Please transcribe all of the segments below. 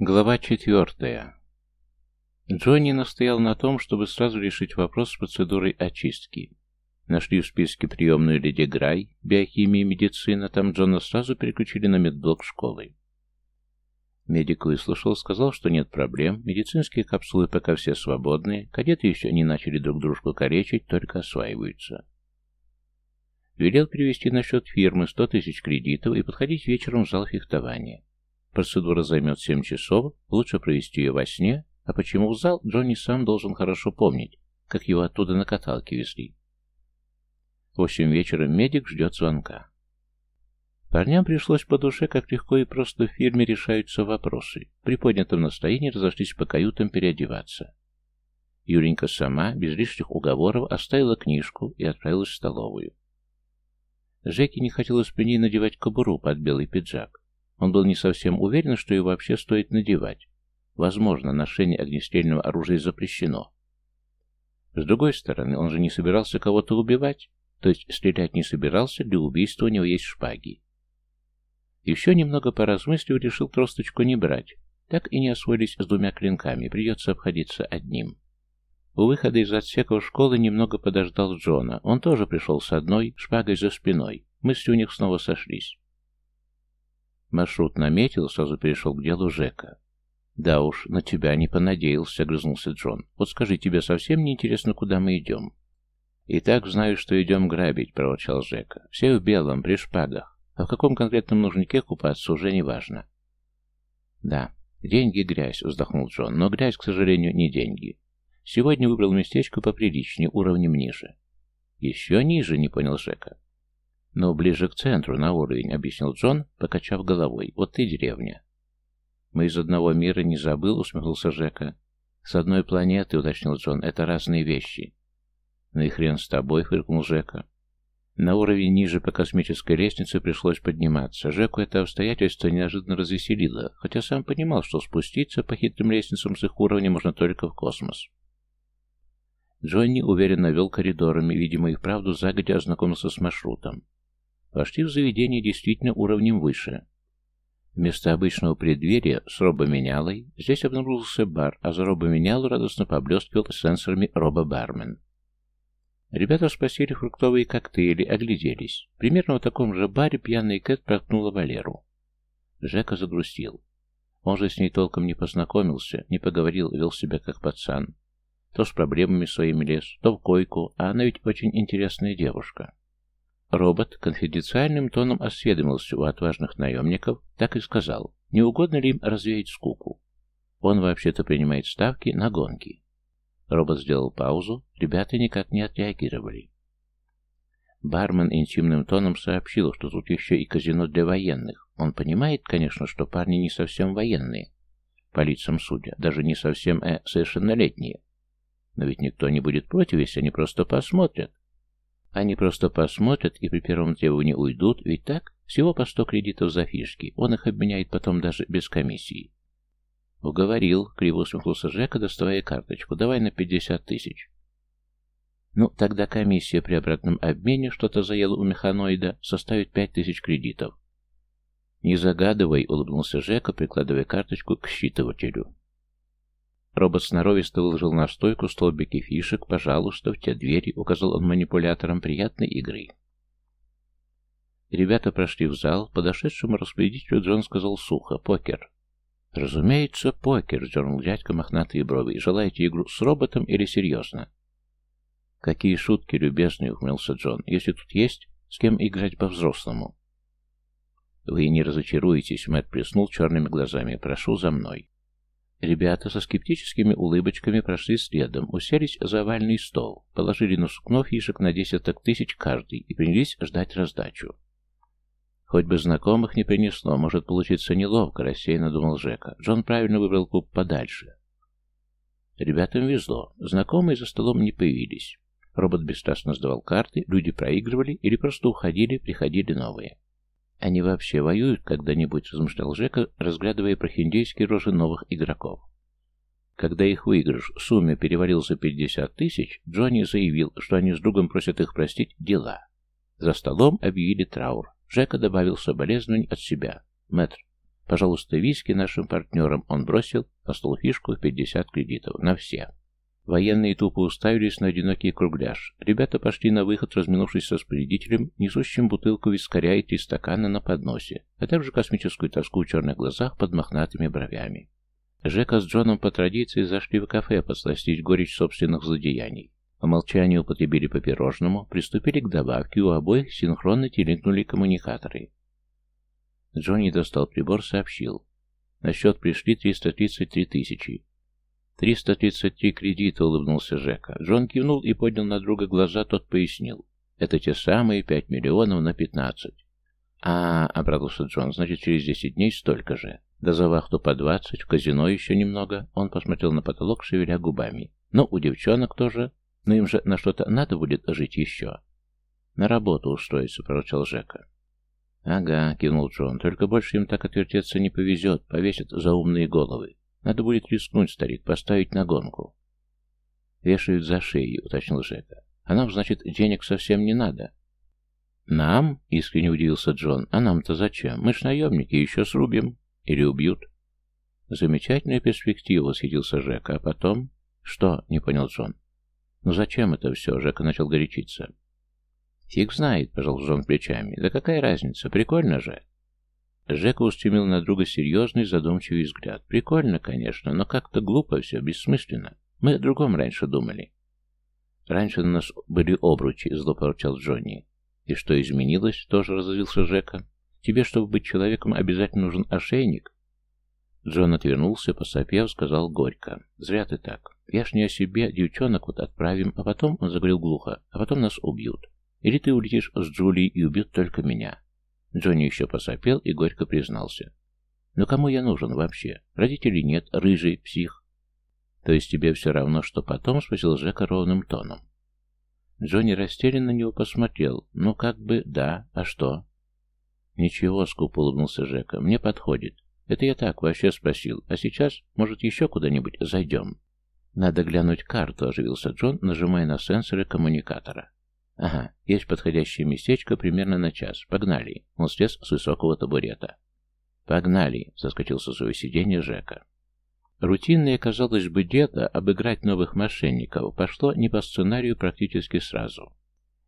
Глава четвертая. Джонни настоял на том, чтобы сразу решить вопрос с процедурой очистки. Нашли в списке приемную леди Грай, биохимия и медицина, там Джона сразу переключили на медблок школы. Медик выслушал, сказал, что нет проблем, медицинские капсулы пока все свободные, кадеты еще не начали друг дружку коречить, только осваиваются. Велел перевести на счет фирмы 100 тысяч кредитов и подходить вечером в зал фехтования. Процедура займет 7 часов, лучше провести ее во сне, а почему в зал, Джонни сам должен хорошо помнить, как его оттуда на каталке везли. В 8 вечера медик ждет звонка. Парням пришлось по душе, как легко и просто в фирме решаются вопросы. При поднятом настроении разошлись по каютам переодеваться. Юренька сама, без лишних уговоров, оставила книжку и отправилась в столовую. Жеке не хотелось при ней надевать кобуру под белый пиджак. Он был не совсем уверен, что ее вообще стоит надевать. Возможно, ношение огнестрельного оружия запрещено. С другой стороны, он же не собирался кого-то убивать, то есть стрелять не собирался, для убийства у него есть шпаги. Еще немного поразмыслив, решил тросточку не брать. Так и не освоились с двумя клинками, придется обходиться одним. У выхода из отсеков школы немного подождал Джона. Он тоже пришел с одной, шпагой за спиной. Мысли у них снова сошлись. Маршрут наметил, сразу перешел к делу Жека. «Да уж, на тебя не понадеялся», — огрызнулся Джон. «Вот скажи, тебе совсем не интересно, куда мы идем?» «И так знаю, что идем грабить», — проворчал Жека. «Все в белом, при шпагах. А в каком конкретном нужнике купаться уже не важно». «Да, деньги — грязь», — вздохнул Джон. «Но грязь, к сожалению, не деньги. Сегодня выбрал местечко поприличнее, уровнем ниже». «Еще ниже», — не понял Жека. «Ну, ближе к центру, на уровень», — объяснил Джон, покачав головой. «Вот ты деревня». «Мы из одного мира не забыл», — усмехнулся Жека. «С одной планеты», — уточнил Джон, — «это разные вещи». «Ну и хрен с тобой», — фыркнул Жека. На уровень ниже по космической лестнице пришлось подниматься. Жеку это обстоятельство неожиданно развеселило, хотя сам понимал, что спуститься по хитрым лестницам с их уровня можно только в космос. Джонни уверенно вел коридорами, видимо, и вправду загодя ознакомился с маршрутом. Вошли в заведение действительно уровнем выше. Вместо обычного преддверия с робоменялой здесь обнаружился бар, а за робоменялу радостно поблескивал сенсорами робобармен. Ребята спросили фруктовые коктейли, огляделись. Примерно в таком же баре пьяный Кэт проткнула Валеру. Жека загрустил. Он же с ней толком не познакомился, не поговорил, вел себя как пацан. То с проблемами своими лез, то в койку, а она ведь очень интересная девушка. Робот конфиденциальным тоном осведомился у отважных наемников, так и сказал, не угодно ли им развеять скуку. Он вообще-то принимает ставки на гонки. Робот сделал паузу, ребята никак не отреагировали. Бармен интимным тоном сообщил, что тут еще и казино для военных. Он понимает, конечно, что парни не совсем военные, по лицам судя, даже не совсем э, совершеннолетние. Но ведь никто не будет против, если они просто посмотрят. Они просто посмотрят и при первом требовании уйдут, ведь так? Всего по сто кредитов за фишки. Он их обменяет потом даже без комиссии. Уговорил, криво усмехнулся Жека, доставая карточку. Давай на пятьдесят тысяч. Ну, тогда комиссия при обратном обмене, что-то заело у механоида, составит пять тысяч кредитов. Не загадывай, улыбнулся Жека, прикладывая карточку к считывателю. Робот сноровисто выложил на стойку столбики фишек, пожалуйста, в те двери, указал он манипулятором приятной игры. Ребята прошли в зал, подошедшему распорядителю Джон сказал сухо «Покер». «Разумеется, покер», — дернул дядька мохнатые брови. «Желаете игру с роботом или серьезно?» «Какие шутки, любезные», — ухмылся Джон. «Если тут есть, с кем играть по-взрослому?» «Вы не разочаруетесь», — Мэтт плеснул черными глазами. «Прошу за мной». Ребята со скептическими улыбочками прошли следом, уселись за овальный стол, положили на сукно фишек на десяток тысяч каждый и принялись ждать раздачу. Хоть бы знакомых не принесло, может получиться неловко, рассеянно думал Жека. Джон правильно выбрал клуб подальше. Ребятам везло. Знакомые за столом не появились. Робот бесстрастно сдавал карты, люди проигрывали или просто уходили, приходили новые. Они вообще воюют когда-нибудь, размышлял Жека, разглядывая прохиндейские рожи новых игроков. Когда их выигрыш в сумме перевалил за 50 тысяч, Джонни заявил, что они с другом просят их простить дела. За столом объявили траур. Жека добавил соболезновань от себя. «Мэтр, Пожалуйста, виски нашим партнерам он бросил на стол фишку в 50 кредитов. На все. Военные тупо уставились на одинокий кругляш. Ребята пошли на выход, разминувшись с распорядителем, несущим бутылку вискаря и три стакана на подносе, а также космическую тоску в черных глазах под мохнатыми бровями. Жека с Джоном по традиции зашли в кафе подсластить горечь собственных злодеяний. По молчанию употребили по пирожному, приступили к добавке, у обоих синхронно телегнули коммуникаторы. Джонни достал прибор, сообщил. На счет пришли 333 тысячи. «333 кредита», — улыбнулся Жека. Джон кивнул и поднял на друга глаза, тот пояснил. «Это те самые 5 миллионов на 15». «А, — обрадовался Джон, — значит, через 10 дней столько же. Да за вахту по 20, в казино еще немного». Он посмотрел на потолок, шевеля губами. «Ну, у девчонок тоже. Но им же на что-то надо будет жить еще». «На работу устроиться», — проворчал Жека. «Ага», — кивнул Джон, — «только больше им так отвертеться не повезет, повесят за умные головы. Надо будет рискнуть, старик, поставить на гонку». «Вешают за шею», — уточнил Жека. «А нам, значит, денег совсем не надо». «Нам?» — искренне удивился Джон. «А нам-то зачем? Мы ж наемники, еще срубим. Или убьют?» «Замечательная перспектива», — восхитился Жека. «А потом?» «Что?» — не понял Джон. «Ну зачем это все?» — Жека начал горячиться. «Фиг знает», — пожал Джон плечами. «Да какая разница? Прикольно же». Жека устремил на друга серьезный, задумчивый взгляд. «Прикольно, конечно, но как-то глупо все, бессмысленно. Мы о другом раньше думали». «Раньше на нас были обручи», — зло поручал Джонни. «И что изменилось?» — тоже разозлился Жека. «Тебе, чтобы быть человеком, обязательно нужен ошейник?» Джон отвернулся, посопев, сказал горько. «Зря ты так. Я ж не о себе, девчонок вот отправим, а потом...» — он заговорил глухо. «А потом нас убьют. Или ты улетишь с Джулией и убьют только меня. Джонни еще посопел и горько признался. Но кому я нужен вообще? Родителей нет, рыжий, псих. То есть тебе все равно, что потом? Спросил Жека ровным тоном. Джонни растерянно на него посмотрел. Ну, как бы, да, а что? Ничего, скупо улыбнулся Жека, мне подходит. Это я так вообще спросил. А сейчас, может, еще куда-нибудь зайдем? Надо глянуть карту, оживился Джон, нажимая на сенсоры коммуникатора. «Ага, есть подходящее местечко примерно на час. Погнали!» Он слез с высокого табурета. «Погнали!» — заскочил со своего сиденья Жека. Рутинное, казалось бы, дело обыграть новых мошенников пошло не по сценарию практически сразу.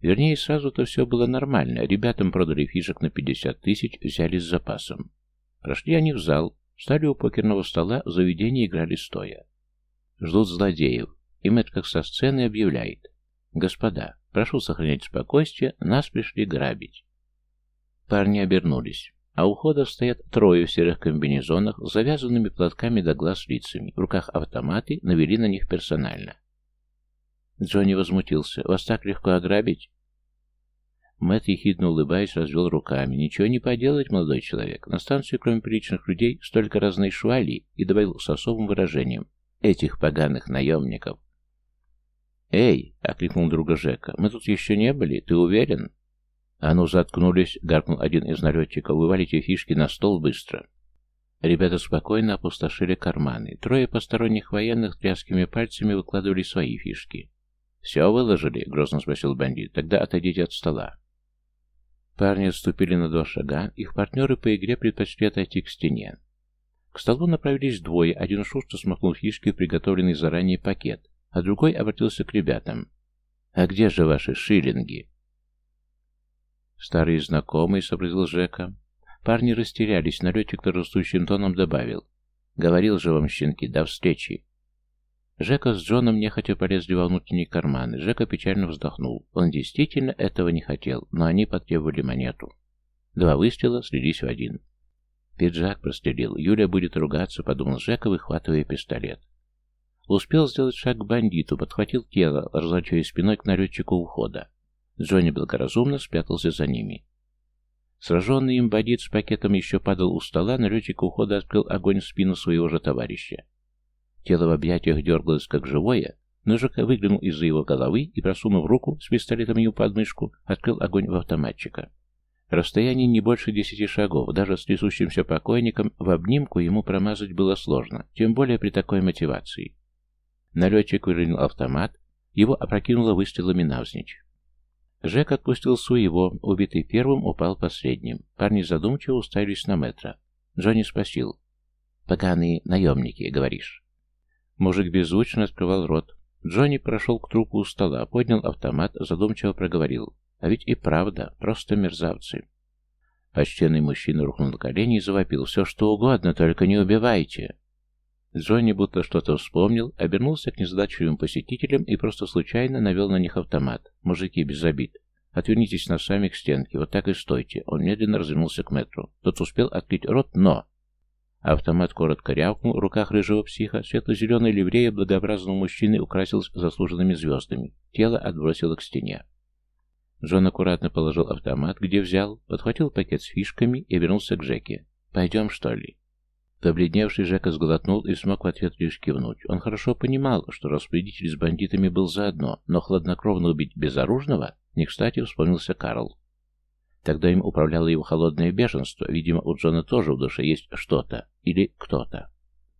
Вернее, сразу-то все было нормально. Ребятам продали фишек на 50 тысяч, взяли с запасом. Прошли они в зал, стали у покерного стола, в заведении играли стоя. Ждут злодеев. И Мэтт как со сцены объявляет. «Господа, Прошу сохранять спокойствие, нас пришли грабить. Парни обернулись. А у входа стоят трое в серых комбинезонах с завязанными платками до глаз лицами. В руках автоматы, навели на них персонально. Джонни возмутился. «Вас так легко ограбить?» Мэтт, ехидно улыбаясь, развел руками. «Ничего не поделать, молодой человек. На станции, кроме приличных людей, столько разной швали» и добавил с особым выражением. «Этих поганых наемников». «Эй!» — окликнул друга Жека. «Мы тут еще не были, ты уверен?» «А ну, заткнулись!» — гаркнул один из налетчиков. «Вывалите фишки на стол быстро!» Ребята спокойно опустошили карманы. Трое посторонних военных тряскими пальцами выкладывали свои фишки. «Все выложили?» — грозно спросил бандит. «Тогда отойдите от стола». Парни отступили на два шага, их партнеры по игре предпочли отойти к стене. К столу направились двое, один шустро смахнул фишки в приготовленный заранее пакет, а другой обратился к ребятам. «А где же ваши шиллинги?» «Старые знакомые», — сообразил Жека. Парни растерялись, налетчик растущим тоном добавил. «Говорил же вам, щенки, до встречи!» Жека с Джоном нехотя полезли во внутренние карманы. Жека печально вздохнул. Он действительно этого не хотел, но они потребовали монету. Два выстрела слились в один. Пиджак прострелил. Юля будет ругаться, подумал Жека, выхватывая пистолет. Успел сделать шаг к бандиту, подхватил тело, разлачивая спиной к налетчику ухода. Джонни благоразумно спрятался за ними. Сраженный им бандит с пакетом еще падал у стола, налетчик ухода открыл огонь в спину своего же товарища. Тело в объятиях дергалось как живое, но Жека выглянул из-за его головы и, просунув руку с пистолетом ему под мышку, открыл огонь в автоматчика. Расстояние не больше десяти шагов, даже с трясущимся покойником в обнимку ему промазать было сложно, тем более при такой мотивации. Налетчик выронил автомат, его опрокинуло выстрелами навзничь. Жек отпустил своего, убитый первым, упал последним. Парни задумчиво уставились на метра. Джонни спросил. «Поганые наемники, говоришь?» Мужик беззвучно открывал рот. Джонни прошел к трупу у стола, поднял автомат, задумчиво проговорил. «А ведь и правда, просто мерзавцы». Почтенный мужчина рухнул на колени и завопил. «Все что угодно, только не убивайте!» Джонни будто что-то вспомнил, обернулся к незадачливым посетителям и просто случайно навел на них автомат. Мужики без обид. Отвернитесь носами к стенке, вот так и стойте. Он медленно развернулся к метру. Тот успел открыть рот, но... Автомат коротко рявкнул в руках рыжего психа. Светло-зеленая ливрея благообразного мужчины украсилась заслуженными звездами. Тело отбросило к стене. Джон аккуратно положил автомат, где взял, подхватил пакет с фишками и вернулся к Джеке. «Пойдем, что ли?» Побледневший Жека сглотнул и смог в ответ лишь кивнуть. Он хорошо понимал, что распорядитель с бандитами был заодно, но хладнокровно убить безоружного не кстати вспомнился Карл. Тогда им управляло его холодное бешенство. Видимо, у Джона тоже в душе есть что-то или кто-то.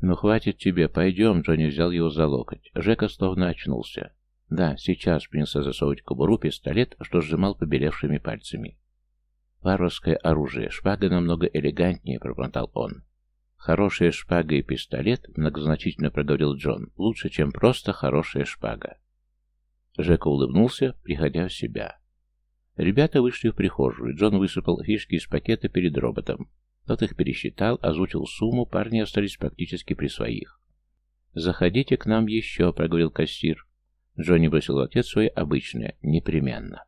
«Ну, хватит тебе, пойдем», — Джонни взял его за локоть. Жека словно очнулся. Да, сейчас принялся засовывать кобуру пистолет, что сжимал побелевшими пальцами. «Варварское оружие, шпага намного элегантнее», — пробормотал он. «Хорошая шпага и пистолет», — многозначительно проговорил Джон, — «лучше, чем просто хорошая шпага». Жека улыбнулся, приходя в себя. Ребята вышли в прихожую. Джон высыпал фишки из пакета перед роботом. Тот их пересчитал, озвучил сумму, парни остались практически при своих. «Заходите к нам еще», — проговорил кассир. Джонни бросил в ответ свое обычное «непременно».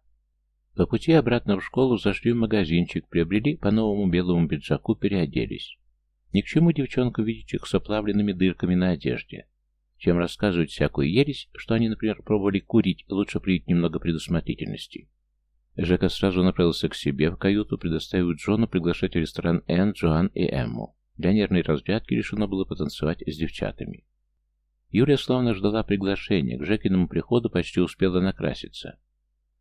По пути обратно в школу зашли в магазинчик, приобрели по новому белому пиджаку, переоделись. Ни к чему девчонку видеть их с оплавленными дырками на одежде. Чем рассказывать всякую ересь, что они, например, пробовали курить, лучше привить немного предусмотрительности. Жека сразу направился к себе в каюту, предоставив Джону приглашать в ресторан Энн, Джоан и Эмму. Для нервной разрядки решено было потанцевать с девчатами. Юлия словно ждала приглашения, к Жекиному приходу почти успела накраситься.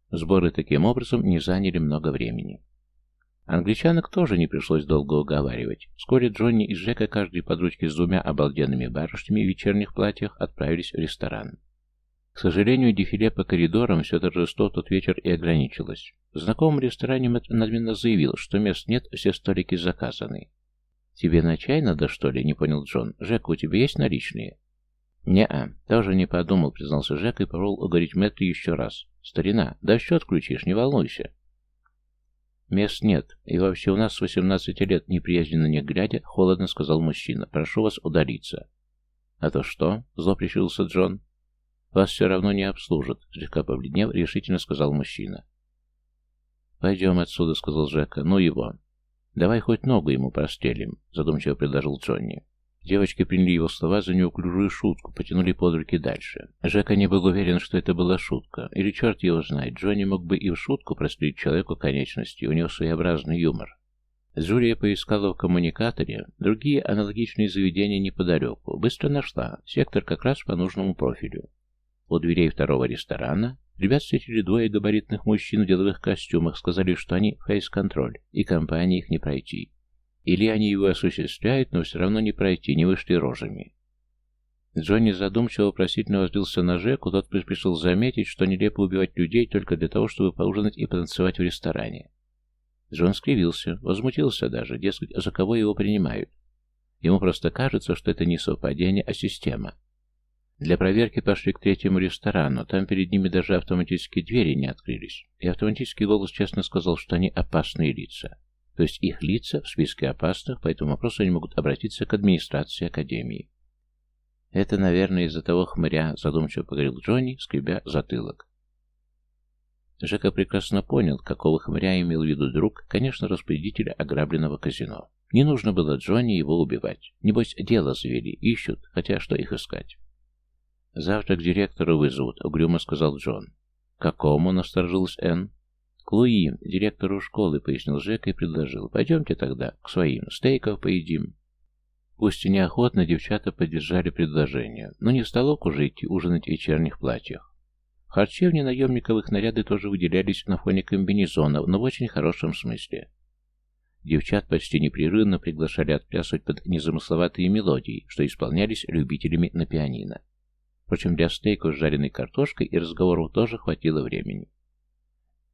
Сборы таким образом не заняли много времени. Англичанок тоже не пришлось долго уговаривать. Вскоре Джонни и Джека, каждый под ручки с двумя обалденными барышнями в вечерних платьях, отправились в ресторан. К сожалению, дефиле по коридорам все торжество тот вечер и ограничилось. В знакомом ресторане Мэтт надменно заявил, что мест нет, все столики заказаны. «Тебе на чай надо, что ли?» — не понял Джон. «Жека, у тебя есть наличные?» «Не-а, тоже не подумал», — признался Жек и попробовал уговорить Мэтта еще раз. «Старина, да счет включишь, не волнуйся». «Мест нет, и вообще у нас с восемнадцати лет, неприязненно не глядя, холодно сказал мужчина. Прошу вас удалиться». «А то что?» — зло прищурился Джон. «Вас все равно не обслужат», — слегка побледнев, решительно сказал мужчина. «Пойдем отсюда», — сказал Жека. «Ну его». «Давай хоть ногу ему прострелим», — задумчиво предложил Джонни. Девочки приняли его слова за неуклюжую шутку, потянули под руки дальше. Жека не был уверен, что это была шутка. Или черт его знает, Джонни мог бы и в шутку прострелить человеку конечности, у него своеобразный юмор. Джулия поискала в коммуникаторе другие аналогичные заведения неподалеку. Быстро нашла. Сектор как раз по нужному профилю. У дверей второго ресторана ребят встретили двое габаритных мужчин в деловых костюмах, сказали, что они фейс-контроль, и компании их не пройти. Или они его осуществляют, но все равно не пройти, не вышли рожами. Джонни задумчиво просительно возлился на Жеку, тот пришел заметить, что нелепо убивать людей только для того, чтобы поужинать и потанцевать в ресторане. Джон скривился, возмутился даже, дескать, за кого его принимают. Ему просто кажется, что это не совпадение, а система. Для проверки пошли к третьему ресторану, там перед ними даже автоматические двери не открылись, и автоматический голос честно сказал, что они опасные лица. То есть их лица в списке опасных, по этому вопросу они могут обратиться к администрации Академии. «Это, наверное, из-за того хмыря», — задумчиво поговорил Джонни, скребя затылок. Жека прекрасно понял, какого хмыря имел в виду друг, конечно, распорядителя ограбленного казино. Не нужно было Джонни его убивать. Небось, дело завели, ищут, хотя что их искать. «Завтра к директору вызовут», — угрюмо сказал Джон. «Какому?» — насторожилась Энн. «К директору школы», — пояснил Жека и предложил. «Пойдемте тогда, к своим, стейков поедим». Пусть и неохотно девчата поддержали предложение, но не в столок уже идти ужинать в вечерних платьях. В наемниковых наряды тоже выделялись на фоне комбинезонов, но в очень хорошем смысле. Девчат почти непрерывно приглашали отплясывать под незамысловатые мелодии, что исполнялись любителями на пианино. Впрочем, для стейков с жареной картошкой и разговоров тоже хватило времени.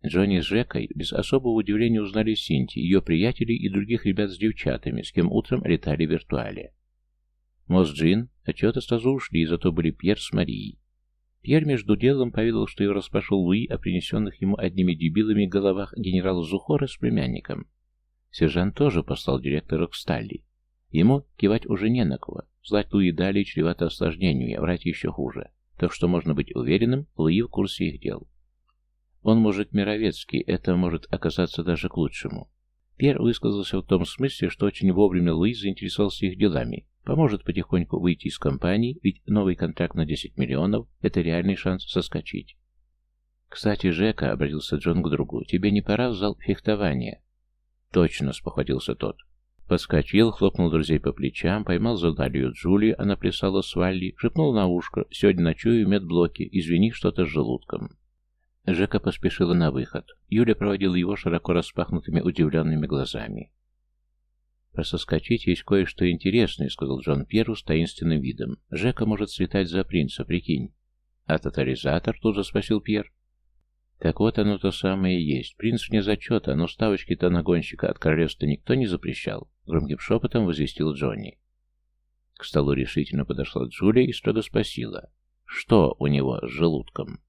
Джонни с Жекой без особого удивления узнали Синти, ее приятелей и других ребят с девчатами, с кем утром летали в виртуале. Мост Джин отчета сразу ушли, зато были Пьер с Марией. Пьер между делом поведал, что его распошел Луи о принесенных ему одними дебилами головах генерала Зухора с племянником. Сержант тоже послал директора к Сталли. Ему кивать уже не на кого. Слать Луи далее чревато осложнениями, а врать еще хуже. Так что можно быть уверенным, Луи в курсе их дел. Он мужик мировецкий, это может оказаться даже к лучшему. Пьер высказался в том смысле, что очень вовремя Луи заинтересовался их делами, поможет потихоньку выйти из компании, ведь новый контракт на 10 миллионов – это реальный шанс соскочить. «Кстати, Жека», — обратился Джон к другу, — «тебе не пора в зал фехтования?» «Точно», — спохватился тот. Подскочил, хлопнул друзей по плечам, поймал за талию Джули, она плясала с Валли, шепнул на ушко, «Сегодня ночую в медблоке, извини, что-то с желудком». Жека поспешила на выход. Юля проводила его широко распахнутыми удивленными глазами. «Про соскочить есть кое-что интересное», — сказал Джон Пьеру с таинственным видом. «Жека может слетать за принца, прикинь». «А тотализатор?» — тут же спросил Пьер. Так вот оно то самое и есть. Принц вне зачета, но ставочки-то на гонщика от королевства никто не запрещал. Громким шепотом возвестил Джонни. К столу решительно подошла Джулия и строго спросила, что у него с желудком.